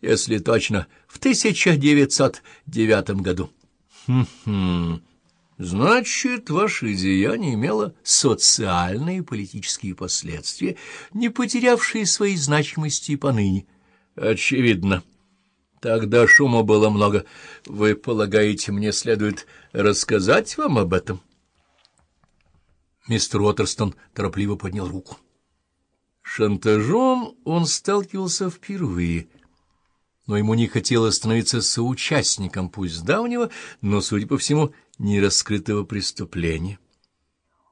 если точно, в 1909 году. Хм-хм. Значит, ваше деяние имело социальные и политические последствия, не потерявшие своей значимости и поныне. Очевидно. Тогда шума было много. Вы полагаете, мне следует рассказать вам об этом? Мистер Уоттерстон торопливо поднял руку. Шантажом он сталкивался впервые, но ему не хотелось становиться соучастником, пусть давнего, но, судя по всему, нераскрытого преступления.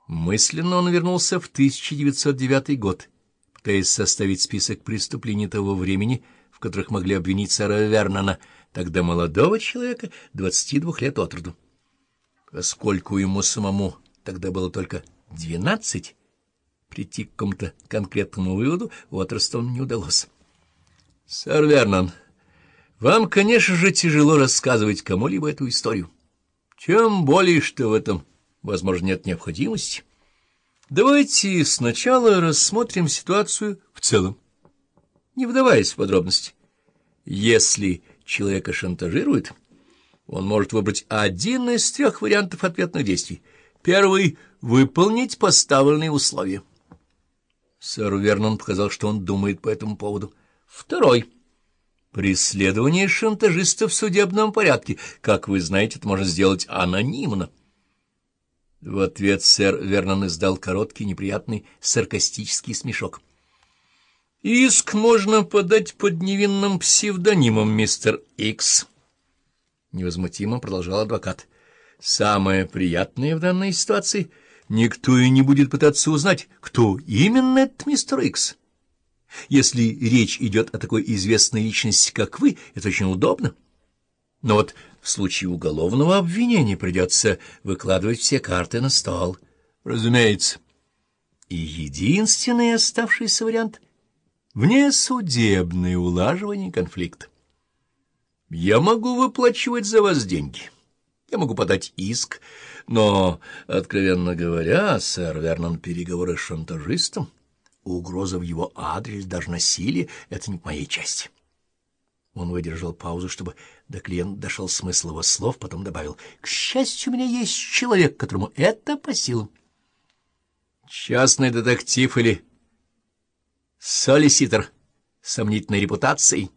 Мысленно он вернулся в 1909 год, пытаясь составить список преступлений того времени, в которых могли обвинить сэра Вернона, тогда молодого человека, 22 лет от роду. Поскольку ему самому тогда было только двенадцать, прийти к какому-то конкретному выводу Уоттерстону не удалось. — Сэр Вернон, вам, конечно же, тяжело рассказывать кому-либо эту историю. Тем более, что в этом, возможно, нет необходимости. Давайте сначала рассмотрим ситуацию в целом, не вдаваясь в подробности. Если человека шантажируют, он может выбрать один из трех вариантов ответных действий. Первый — выполнить поставленные условия. Сэр Вернон показал, что он думает по этому поводу. Второй — Преследование шантажиста в судебном порядке. Как вы знаете, это можно сделать анонимно. В ответ сэр Вернон издал короткий, неприятный, саркастический смешок. «Иск можно подать под невинным псевдонимом, мистер Икс», — невозмутимо продолжал адвокат. «Самое приятное в данной ситуации — никто и не будет пытаться узнать, кто именно этот мистер Икс». Если речь идет о такой известной личности, как вы, это очень удобно. Но вот в случае уголовного обвинения придется выкладывать все карты на стол. Разумеется. И единственный оставшийся вариант — внесудебное улаживание конфликта. Я могу выплачивать за вас деньги. Я могу подать иск, но, откровенно говоря, сэр Вернон, переговоры с шантажистом — угроза в его адрес, даже насилие — это не к моей части. Он выдержал паузу, чтобы до клиента дошел смысл его слов, потом добавил, «К счастью, у меня есть человек, которому это по силам». «Частный детектив или солиситор сомнительной репутацией?»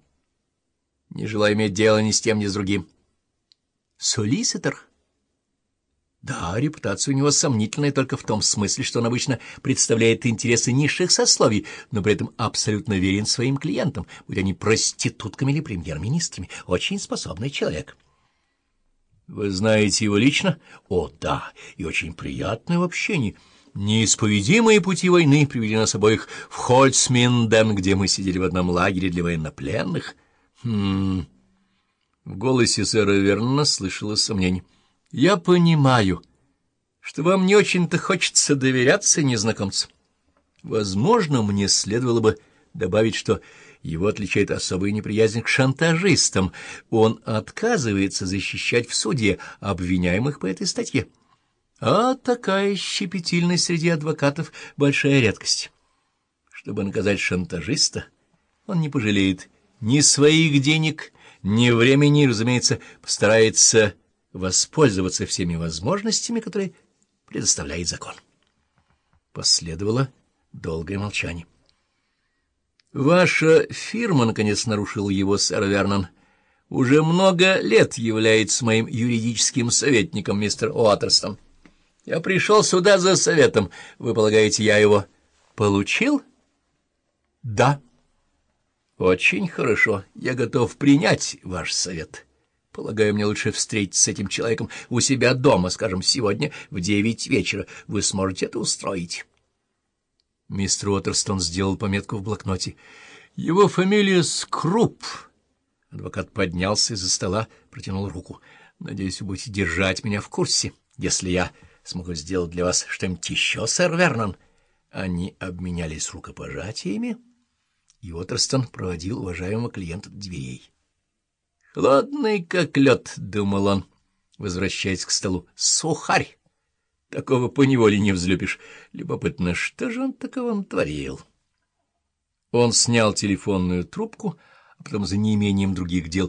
«Не желаю иметь дело ни с тем, ни с другим». «Солиситор?» Да, репутация у него сомнительная только в том смысле, что он обычно представляет интересы низших сословий, но при этом абсолютно верен своим клиентам, будь они проститутками или премьер-министрами. Очень способный человек. Вы знаете его лично? О, да, и очень приятный в общении. Неисповедимые пути войны привели нас обоих в Хольцминден, где мы сидели в одном лагере для военнопленных. Хм... В голосе сэра Верна слышалось сомнение. Я понимаю, что вам не очень-то хочется доверяться незнакомцу. Возможно, мне следовало бы добавить, что его отличает особая неприязнь к шантажистам. Он отказывается защищать в суде обвиняемых по этой статье. А такая щепетильность среди адвокатов — большая редкость. Чтобы наказать шантажиста, он не пожалеет ни своих денег, ни времени, разумеется, постарается воспользоваться всеми возможностями, которые предоставляет закон. Последовало долгое молчание. «Ваша фирма, наконец, нарушила его, сэр Вернон, уже много лет является моим юридическим советником, мистер Уоттерстон. Я пришел сюда за советом. Вы полагаете, я его получил?» «Да». «Очень хорошо. Я готов принять ваш совет». Полагаю, мне лучше встретиться с этим человеком у себя дома, скажем, сегодня в девять вечера. Вы сможете это устроить?» Мистер Уоттерстон сделал пометку в блокноте. «Его фамилия Скруп». Адвокат поднялся из-за стола, протянул руку. «Надеюсь, вы будете держать меня в курсе, если я смогу сделать для вас что-нибудь еще, сэр Вернон». Они обменялись рукопожатиями, и Уоттерстон проводил уважаемого клиента дверей. Холодный, как лед, — думал он, возвращаясь к столу. Сухарь! Такого поневоле не взлюбишь. Любопытно, что же он такого натворил? Он снял телефонную трубку, а потом за неимением других дел